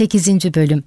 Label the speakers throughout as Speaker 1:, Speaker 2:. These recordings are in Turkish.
Speaker 1: 8. Bölüm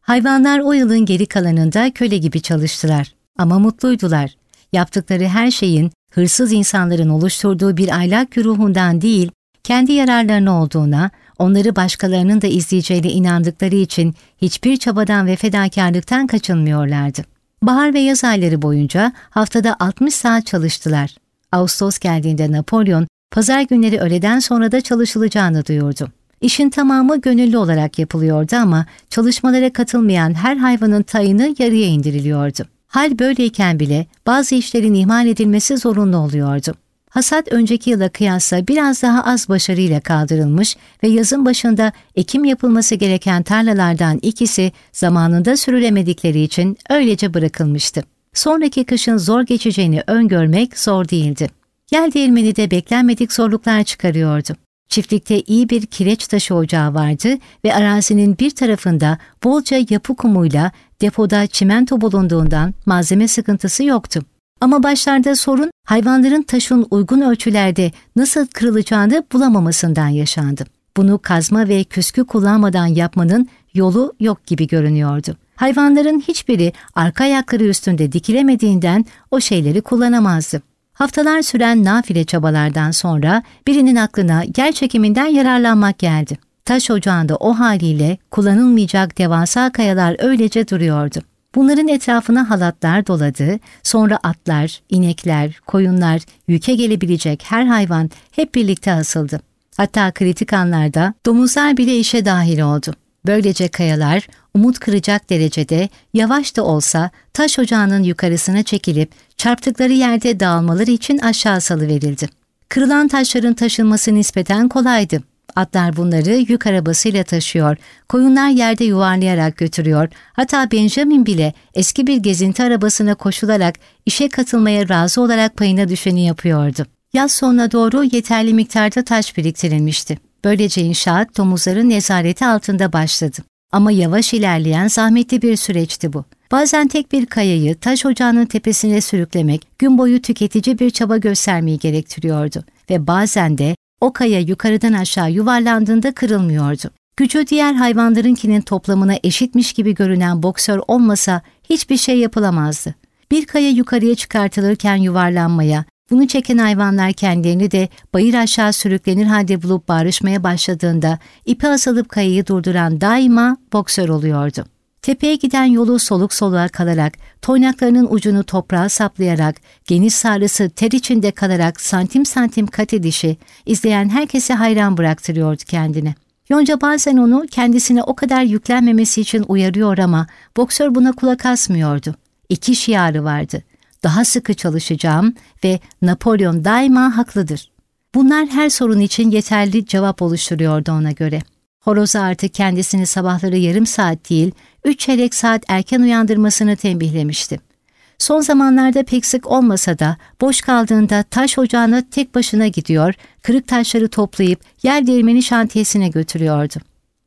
Speaker 1: Hayvanlar o yılın geri kalanında köle gibi çalıştılar. Ama mutluydular. Yaptıkları her şeyin hırsız insanların oluşturduğu bir ahlak güruhundan değil, kendi yararlarına olduğuna, onları başkalarının da izleyeceğine inandıkları için hiçbir çabadan ve fedakarlıktan kaçınmıyorlardı. Bahar ve yaz ayları boyunca haftada 60 saat çalıştılar. Ağustos geldiğinde Napolyon, pazar günleri öğleden sonra da çalışılacağını duyurdu. İşin tamamı gönüllü olarak yapılıyordu ama çalışmalara katılmayan her hayvanın tayını yarıya indiriliyordu. Hal böyleyken bile bazı işlerin ihmal edilmesi zorunlu oluyordu. Hasat önceki yıla kıyasla biraz daha az başarıyla kaldırılmış ve yazın başında ekim yapılması gereken tarlalardan ikisi zamanında sürülemedikleri için öylece bırakılmıştı. Sonraki kışın zor geçeceğini öngörmek zor değildi. Yel değirmeni de beklenmedik zorluklar çıkarıyordu. Çiftlikte iyi bir kireç taşı ocağı vardı ve arazinin bir tarafında bolca yapı kumuyla depoda çimento bulunduğundan malzeme sıkıntısı yoktu. Ama başlarda sorun hayvanların taşın uygun ölçülerde nasıl kırılacağını bulamamasından yaşandı. Bunu kazma ve küskü kullanmadan yapmanın yolu yok gibi görünüyordu. Hayvanların hiçbiri arka ayakları üstünde dikilemediğinden o şeyleri kullanamazdı. Haftalar süren nafile çabalardan sonra birinin aklına yer çekiminden yararlanmak geldi. Taş ocağında o haliyle kullanılmayacak devasa kayalar öylece duruyordu. Bunların etrafına halatlar doladı, sonra atlar, inekler, koyunlar, yüke gelebilecek her hayvan hep birlikte asıldı. Hatta kritik anlarda domuzlar bile işe dahil oldu. Böylece kayalar umut kıracak derecede yavaş da olsa taş ocağının yukarısına çekilip çarptıkları yerde dağılmaları için aşağı salıverildi. Kırılan taşların taşınması nispeten kolaydı. Atlar bunları yük arabasıyla taşıyor, koyunlar yerde yuvarlayarak götürüyor, hatta Benjamin bile eski bir gezinti arabasına koşularak işe katılmaya razı olarak payına düşeni yapıyordu. Yaz sonuna doğru yeterli miktarda taş biriktirilmişti. Böylece inşaat domuzların nezareti altında başladı. Ama yavaş ilerleyen zahmetli bir süreçti bu. Bazen tek bir kayayı taş ocağının tepesine sürüklemek gün boyu tüketici bir çaba göstermeyi gerektiriyordu ve bazen de o kaya yukarıdan aşağı yuvarlandığında kırılmıyordu. Gücü diğer hayvanlarınkinin toplamına eşitmiş gibi görünen boksör olmasa hiçbir şey yapılamazdı. Bir kaya yukarıya çıkartılırken yuvarlanmaya, bunu çeken hayvanlar kendilerini de bayır aşağı sürüklenir halde bulup bağırışmaya başladığında ipi asılıp kayayı durduran daima boksör oluyordu. Tepeye giden yolu soluk soluğa kalarak, toynaklarının ucunu toprağa saplayarak, geniş sarısı ter içinde kalarak santim santim kat edişi, izleyen herkese hayran bıraktırıyordu kendini. Yonca bazen onu kendisine o kadar yüklenmemesi için uyarıyor ama boksör buna kulak asmıyordu. İki şiarı vardı. Daha sıkı çalışacağım ve Napolyon daima haklıdır. Bunlar her sorun için yeterli cevap oluşturuyordu ona göre. Horozu artık kendisini sabahları yarım saat değil, üç çeyrek saat erken uyandırmasını tembihlemişti. Son zamanlarda pek sık olmasa da boş kaldığında taş ocağına tek başına gidiyor, kırık taşları toplayıp yer değirmeni şantiyesine götürüyordu.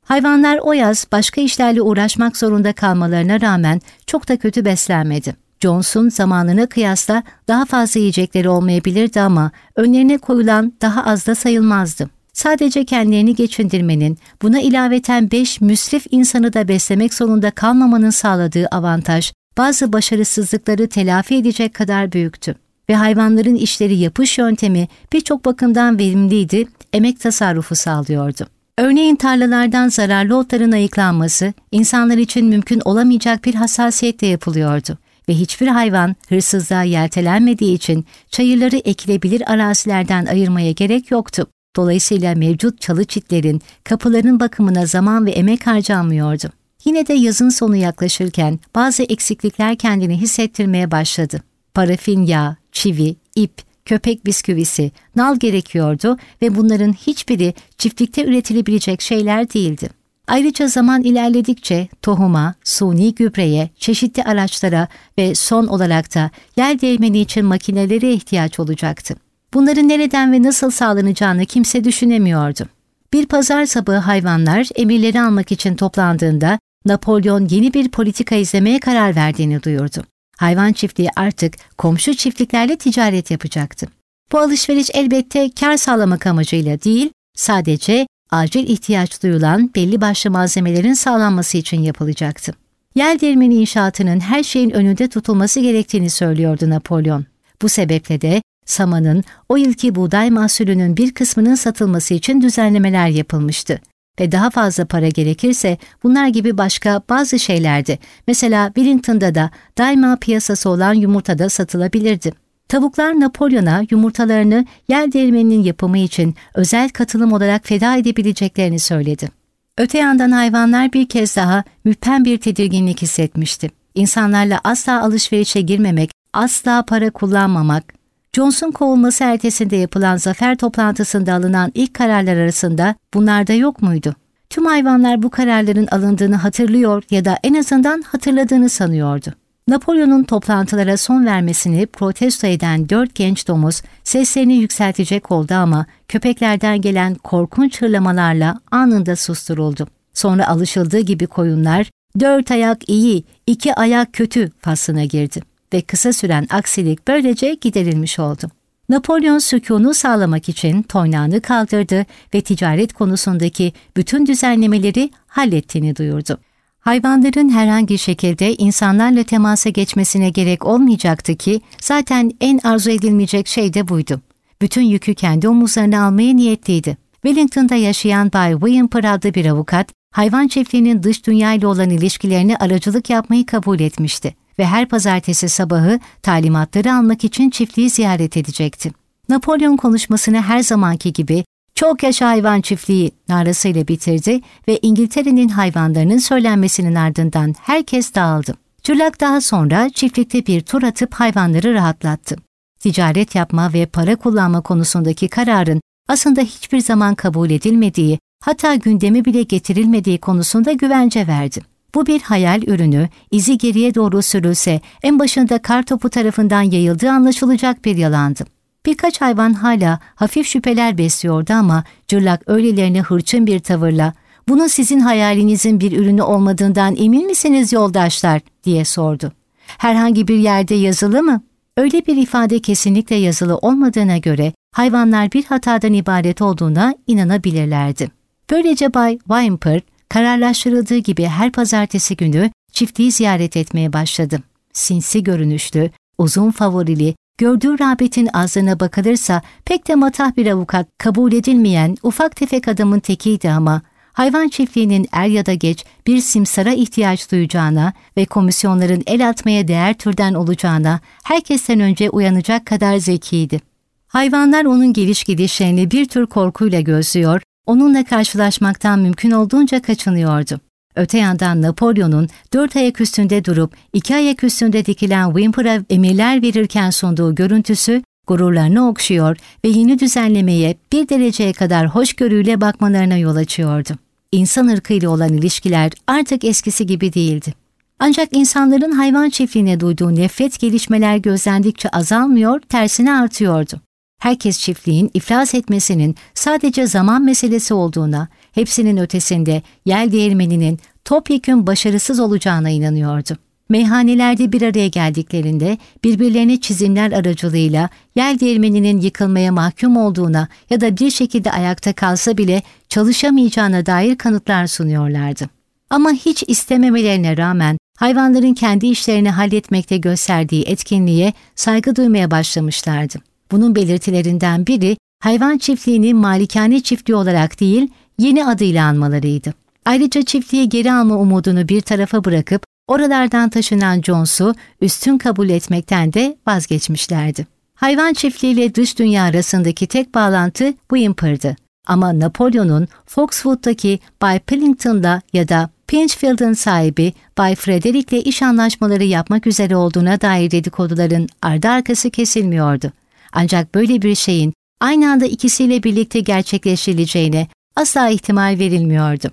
Speaker 1: Hayvanlar o yaz başka işlerle uğraşmak zorunda kalmalarına rağmen çok da kötü beslenmedi. Jones'un zamanına kıyasla daha fazla yiyecekleri olmayabilirdi ama önlerine koyulan daha az da sayılmazdı. Sadece kendilerini geçindirmenin, buna ilaveten beş müsrif insanı da beslemek zorunda kalmamanın sağladığı avantaj, bazı başarısızlıkları telafi edecek kadar büyüktü. Ve hayvanların işleri yapış yöntemi birçok bakımdan verimliydi, emek tasarrufu sağlıyordu. Örneğin tarlalardan zararlı otların ayıklanması, insanlar için mümkün olamayacak bir hassasiyetle yapılıyordu ve hiçbir hayvan hırsızlığa yeltelenmediği için çayırları ekilebilir arazilerden ayırmaya gerek yoktu. Dolayısıyla mevcut çalı çitlerin kapıların bakımına zaman ve emek harcanmıyordu. Yine de yazın sonu yaklaşırken bazı eksiklikler kendini hissettirmeye başladı. Parafin yağı, çivi, ip, köpek bisküvisi, nal gerekiyordu ve bunların hiçbiri çiftlikte üretilebilecek şeyler değildi. Ayrıca zaman ilerledikçe tohuma, suni gübreye, çeşitli araçlara ve son olarak da yer değirmeni için makinelere ihtiyaç olacaktı. Bunların nereden ve nasıl sağlanacağını kimse düşünemiyordu. Bir pazar sabahı hayvanlar emirleri almak için toplandığında Napolyon yeni bir politika izlemeye karar verdiğini duyurdu. Hayvan çiftliği artık komşu çiftliklerle ticaret yapacaktı. Bu alışveriş elbette kar sağlamak amacıyla değil, sadece acil ihtiyaç duyulan belli başlı malzemelerin sağlanması için yapılacaktı. Yel değirmeni inşaatının her şeyin önünde tutulması gerektiğini söylüyordu Napolyon. Bu sebeple de samanın o yılki buğday mahsulünün bir kısmının satılması için düzenlemeler yapılmıştı. Ve daha fazla para gerekirse bunlar gibi başka bazı şeylerdi. Mesela Wellington'da da daima piyasası olan yumurta da satılabilirdi. Tavuklar Napolyon'a yumurtalarını yer değirmeninin yapımı için özel katılım olarak feda edebileceklerini söyledi. Öte yandan hayvanlar bir kez daha müphem bir tedirginlik hissetmişti. İnsanlarla asla alışverişe girmemek, asla para kullanmamak, Johnson kovulması ertesinde yapılan zafer toplantısında alınan ilk kararlar arasında bunlar da yok muydu? Tüm hayvanlar bu kararların alındığını hatırlıyor ya da en azından hatırladığını sanıyordu. Napolyon'un toplantılara son vermesini protesto eden dört genç domuz seslerini yükseltecek oldu ama köpeklerden gelen korkunç hırlamalarla anında susturuldu. Sonra alışıldığı gibi koyunlar dört ayak iyi, iki ayak kötü faslına girdi ve kısa süren aksilik böylece giderilmiş oldu. Napolyon sükunu sağlamak için toynağını kaldırdı ve ticaret konusundaki bütün düzenlemeleri hallettiğini duyurdu. Hayvanların herhangi şekilde insanlarla temasa geçmesine gerek olmayacaktı ki zaten en arzu edilmeyecek şey de buydu. Bütün yükü kendi omuzlarına almaya niyetliydi. Wellington'da yaşayan Bay Wimper adlı bir avukat, hayvan çiftliğinin dış dünyayla olan ilişkilerini aracılık yapmayı kabul etmişti ve her pazartesi sabahı talimatları almak için çiftliği ziyaret edecekti. Napolyon konuşmasını her zamanki gibi çok yaşa hayvan çiftliği narasıyla bitirdi ve İngiltere'nin hayvanlarının söylenmesinin ardından herkes dağıldı. Cürlak daha sonra çiftlikte bir tur atıp hayvanları rahatlattı. Ticaret yapma ve para kullanma konusundaki kararın aslında hiçbir zaman kabul edilmediği, hatta gündemi bile getirilmediği konusunda güvence verdi. Bu bir hayal ürünü, izi geriye doğru sürülse en başında kar topu tarafından yayıldığı anlaşılacak bir yalandı. Birkaç hayvan hala hafif şüpheler besliyordu ama cırlak öylelerine hırçın bir tavırla ''Bunun sizin hayalinizin bir ürünü olmadığından emin misiniz yoldaşlar?'' diye sordu. ''Herhangi bir yerde yazılı mı?'' Öyle bir ifade kesinlikle yazılı olmadığına göre hayvanlar bir hatadan ibaret olduğuna inanabilirlerdi. Böylece Bay Wimper kararlaştırıldığı gibi her pazartesi günü çiftliği ziyaret etmeye başladı. Sinsi görünüşlü, uzun favorili, Gördüğü rağbetin azlığına bakılırsa pek de matah bir avukat kabul edilmeyen ufak tefek adamın tekiydi ama hayvan çiftliğinin er ya da geç bir simsara ihtiyaç duyacağına ve komisyonların el atmaya değer türden olacağına herkesten önce uyanacak kadar zekiydi. Hayvanlar onun geliş gidişlerini bir tür korkuyla gözlüyor, onunla karşılaşmaktan mümkün olduğunca kaçınıyordu. Öte yandan Napolyon'un dört ayak üstünde durup iki ayak üstünde dikilen Wimper'a emirler verirken sunduğu görüntüsü gururlarını okşuyor ve yeni düzenlemeye bir dereceye kadar hoşgörüyle bakmalarına yol açıyordu. İnsan ırkıyla olan ilişkiler artık eskisi gibi değildi. Ancak insanların hayvan çiftliğine duyduğu nefret gelişmeler gözlendikçe azalmıyor, tersine artıyordu. Herkes çiftliğin iflas etmesinin sadece zaman meselesi olduğuna, hepsinin ötesinde yel değirmeninin topyekün başarısız olacağına inanıyordu. Meyhanelerde bir araya geldiklerinde birbirlerine çizimler aracılığıyla yel değirmeninin yıkılmaya mahkum olduğuna ya da bir şekilde ayakta kalsa bile çalışamayacağına dair kanıtlar sunuyorlardı. Ama hiç istememelerine rağmen hayvanların kendi işlerini halletmekte gösterdiği etkinliğe saygı duymaya başlamışlardı. Bunun belirtilerinden biri hayvan çiftliğini malikane çiftliği olarak değil, yeni adıyla anmalarıydı. Ayrıca çiftliği geri alma umudunu bir tarafa bırakıp oralardan taşınan Jones'u üstün kabul etmekten de vazgeçmişlerdi. Hayvan çiftliğiyle dış dünya arasındaki tek bağlantı Wimper'dı. Ama Napolyon'un Foxwood'daki Bay Pillington'da ya da Pinchfield'ın sahibi Bay Frederick'le iş anlaşmaları yapmak üzere olduğuna dair dedikoduların ardı arkası kesilmiyordu. Ancak böyle bir şeyin aynı anda ikisiyle birlikte gerçekleştirileceğine asla ihtimal verilmiyordu.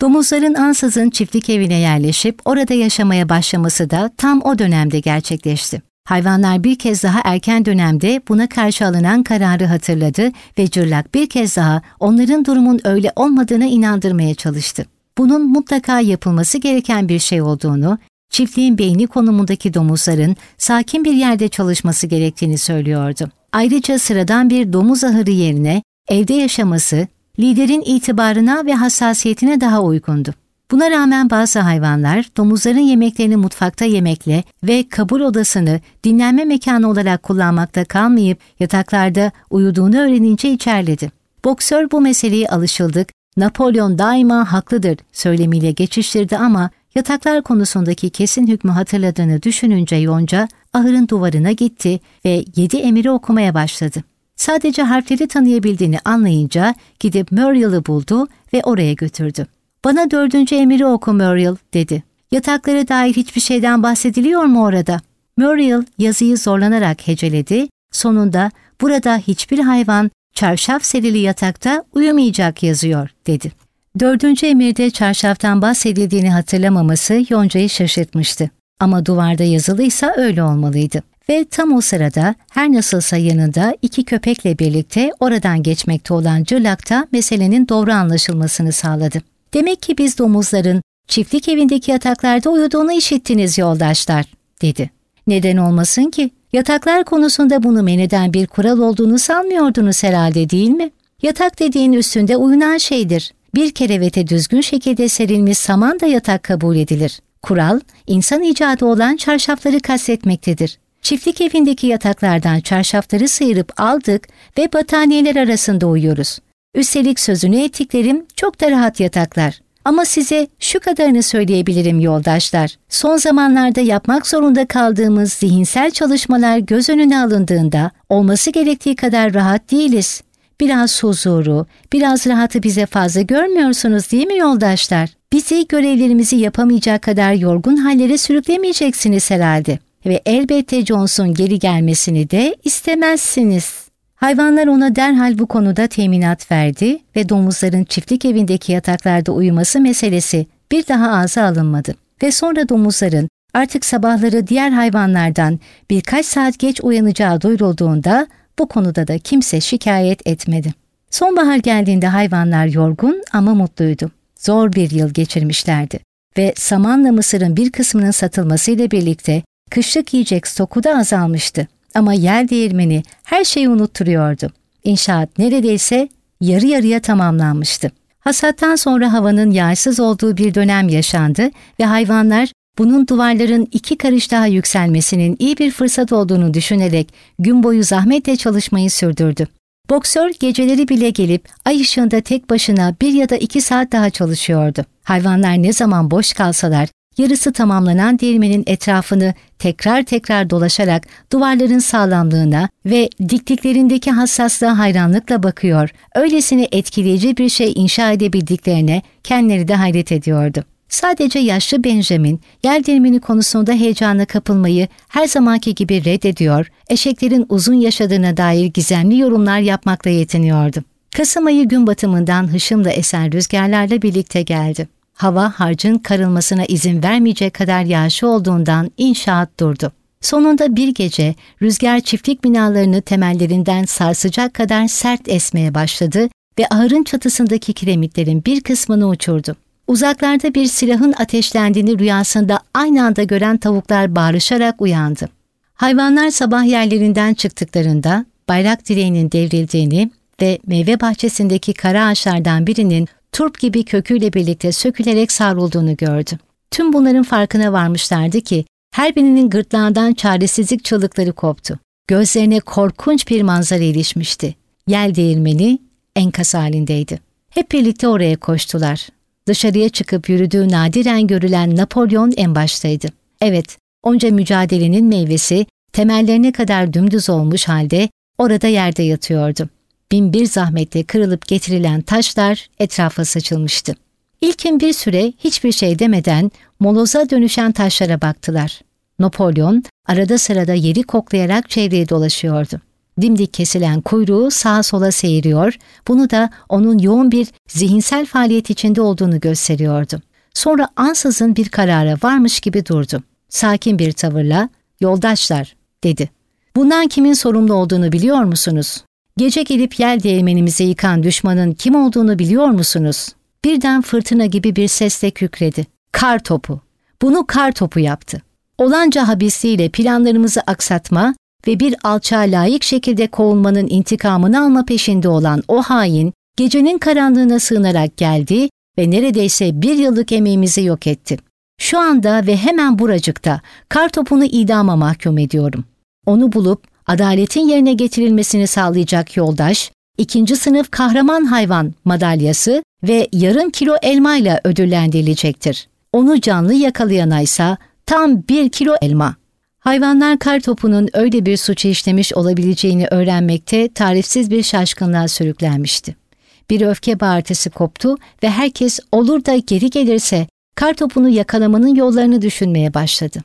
Speaker 1: Domuzların ansızın çiftlik evine yerleşip orada yaşamaya başlaması da tam o dönemde gerçekleşti. Hayvanlar bir kez daha erken dönemde buna karşı alınan kararı hatırladı ve cırlak bir kez daha onların durumun öyle olmadığına inandırmaya çalıştı. Bunun mutlaka yapılması gereken bir şey olduğunu, çiftliğin beyni konumundaki domuzların sakin bir yerde çalışması gerektiğini söylüyordu. Ayrıca sıradan bir domuz ahırı yerine evde yaşaması, liderin itibarına ve hassasiyetine daha uygundu. Buna rağmen bazı hayvanlar domuzların yemeklerini mutfakta yemekle ve kabul odasını dinlenme mekanı olarak kullanmakta kalmayıp yataklarda uyuduğunu öğrenince içerledi. Boksör bu meseleyi alışıldık, Napolyon daima haklıdır söylemiyle geçiştirdi ama yataklar konusundaki kesin hükmü hatırladığını düşününce Yonca ahırın duvarına gitti ve yedi emiri okumaya başladı. Sadece harfleri tanıyabildiğini anlayınca gidip Muriel'ı buldu ve oraya götürdü. Bana dördüncü emiri oku Muriel dedi. Yataklara dair hiçbir şeyden bahsediliyor mu orada? Muriel yazıyı zorlanarak heceledi. Sonunda burada hiçbir hayvan çarşaf serili yatakta uyumayacak yazıyor dedi. Dördüncü emirde çarşaftan bahsedildiğini hatırlamaması Yonca'yı şaşırtmıştı. Ama duvarda yazılıysa öyle olmalıydı. Ve tam o sırada her nasılsa yanında iki köpekle birlikte oradan geçmekte olan cırlakta meselenin doğru anlaşılmasını sağladı. Demek ki biz domuzların çiftlik evindeki yataklarda uyuduğunu işittiniz yoldaşlar, dedi. Neden olmasın ki? Yataklar konusunda bunu men eden bir kural olduğunu sanmıyordunuz herhalde değil mi? Yatak dediğin üstünde uyunan şeydir. Bir kerevete düzgün şekilde serilmiş saman da yatak kabul edilir. Kural, insan icadı olan çarşafları kastetmektedir. Çiftlik evindeki yataklardan çarşafları sıyırıp aldık ve battaniyeler arasında uyuyoruz. Üstelik sözünü ettiklerim çok da rahat yataklar. Ama size şu kadarını söyleyebilirim yoldaşlar. Son zamanlarda yapmak zorunda kaldığımız zihinsel çalışmalar göz önüne alındığında olması gerektiği kadar rahat değiliz. Biraz huzuru, biraz rahatı bize fazla görmüyorsunuz değil mi yoldaşlar? Bizi görevlerimizi yapamayacak kadar yorgun hallere sürüklemeyeceksiniz herhalde. Ve elbette Johnson geri gelmesini de istemezsiniz. Hayvanlar ona derhal bu konuda teminat verdi ve domuzların çiftlik evindeki yataklarda uyuması meselesi bir daha ağza alınmadı. Ve sonra domuzların artık sabahları diğer hayvanlardan birkaç saat geç uyanacağı duyurulduğunda bu konuda da kimse şikayet etmedi. Sonbahar geldiğinde hayvanlar yorgun ama mutluydu. Zor bir yıl geçirmişlerdi ve samanla mısırın bir kısmının satılmasıyla birlikte kışlık yiyecek stoku da azalmıştı. Ama yer değirmeni her şeyi unutturuyordu. İnşaat neredeyse yarı yarıya tamamlanmıştı. Hasattan sonra havanın yağsız olduğu bir dönem yaşandı ve hayvanlar bunun duvarların iki karış daha yükselmesinin iyi bir fırsat olduğunu düşünerek gün boyu zahmetle çalışmayı sürdürdü. Boksör geceleri bile gelip ay ışığında tek başına bir ya da iki saat daha çalışıyordu. Hayvanlar ne zaman boş kalsalar yarısı tamamlanan değirmenin etrafını tekrar tekrar dolaşarak duvarların sağlamlığına ve diktiklerindeki hassaslığa hayranlıkla bakıyor, öylesine etkileyici bir şey inşa edebildiklerine kendileri de hayret ediyordu. Sadece yaşlı Benjamin, yer değirmeni konusunda heyecana kapılmayı her zamanki gibi reddediyor, eşeklerin uzun yaşadığına dair gizemli yorumlar yapmakla yetiniyordu. Kasım ayı gün batımından hışımla esen rüzgarlarla birlikte geldi hava harcın karılmasına izin vermeyecek kadar yağışlı olduğundan inşaat durdu. Sonunda bir gece rüzgar çiftlik binalarını temellerinden sarsacak kadar sert esmeye başladı ve ahırın çatısındaki kiremitlerin bir kısmını uçurdu. Uzaklarda bir silahın ateşlendiğini rüyasında aynı anda gören tavuklar bağırışarak uyandı. Hayvanlar sabah yerlerinden çıktıklarında bayrak direğinin devrildiğini ve meyve bahçesindeki kara ağaçlardan birinin turp gibi köküyle birlikte sökülerek savrulduğunu gördü. Tüm bunların farkına varmışlardı ki her birinin gırtlağından çaresizlik çığlıkları koptu. Gözlerine korkunç bir manzara ilişmişti. Yel değirmeni enkaz halindeydi. Hep birlikte oraya koştular. Dışarıya çıkıp yürüdüğü nadiren görülen Napolyon en baştaydı. Evet, onca mücadelenin meyvesi temellerine kadar dümdüz olmuş halde orada yerde yatıyordu bin bir zahmetle kırılıp getirilen taşlar etrafa saçılmıştı. İlkin bir süre hiçbir şey demeden moloza dönüşen taşlara baktılar. Napolyon arada sırada yeri koklayarak çevreye dolaşıyordu. Dimdik kesilen kuyruğu sağa sola seyiriyor, bunu da onun yoğun bir zihinsel faaliyet içinde olduğunu gösteriyordu. Sonra ansızın bir karara varmış gibi durdu. Sakin bir tavırla, yoldaşlar, dedi. Bundan kimin sorumlu olduğunu biliyor musunuz? Gece gelip yel değirmenimizi yıkan düşmanın kim olduğunu biliyor musunuz? Birden fırtına gibi bir sesle kükredi. Kar topu. Bunu kar topu yaptı. Olanca habisiyle planlarımızı aksatma ve bir alçağa layık şekilde kovulmanın intikamını alma peşinde olan o hain, Gecenin karanlığına sığınarak geldi ve neredeyse bir yıllık emeğimizi yok etti. Şu anda ve hemen buracıkta kar topunu idama mahkum ediyorum. Onu bulup adaletin yerine getirilmesini sağlayacak yoldaş, ikinci sınıf kahraman hayvan madalyası ve yarım kilo elma ile ödüllendirilecektir. Onu canlı yakalayana ise tam bir kilo elma. Hayvanlar kar topunun öyle bir suçu işlemiş olabileceğini öğrenmekte tarifsiz bir şaşkınlığa sürüklenmişti. Bir öfke bağırtısı koptu ve herkes olur da geri gelirse kar topunu yakalamanın yollarını düşünmeye başladı.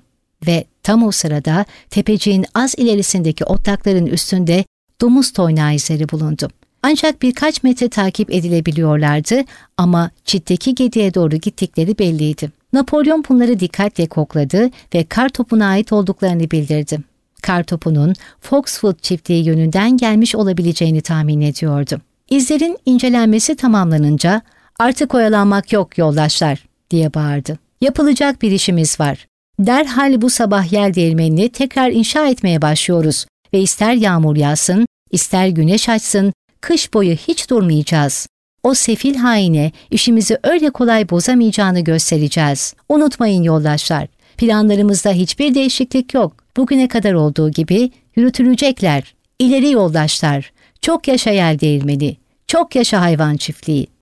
Speaker 1: Ve tam o sırada tepeciğin az ilerisindeki otlakların üstünde domuz toynağı izleri bulundu. Ancak birkaç metre takip edilebiliyorlardı ama çitteki gediye doğru gittikleri belliydi. Napolyon bunları dikkatle kokladı ve kar topuna ait olduklarını bildirdi. Kar topunun Foxwood çiftliği yönünden gelmiş olabileceğini tahmin ediyordu. İzlerin incelenmesi tamamlanınca artık oyalanmak yok yoldaşlar diye bağırdı. Yapılacak bir işimiz var. Derhal bu sabah yel değirmenini tekrar inşa etmeye başlıyoruz ve ister yağmur yağsın, ister güneş açsın, kış boyu hiç durmayacağız. O sefil haine işimizi öyle kolay bozamayacağını göstereceğiz. Unutmayın yoldaşlar, planlarımızda hiçbir değişiklik yok. Bugüne kadar olduğu gibi yürütülecekler. İleri yoldaşlar, çok yaşa yel değirmeni, çok yaşa hayvan çiftliği.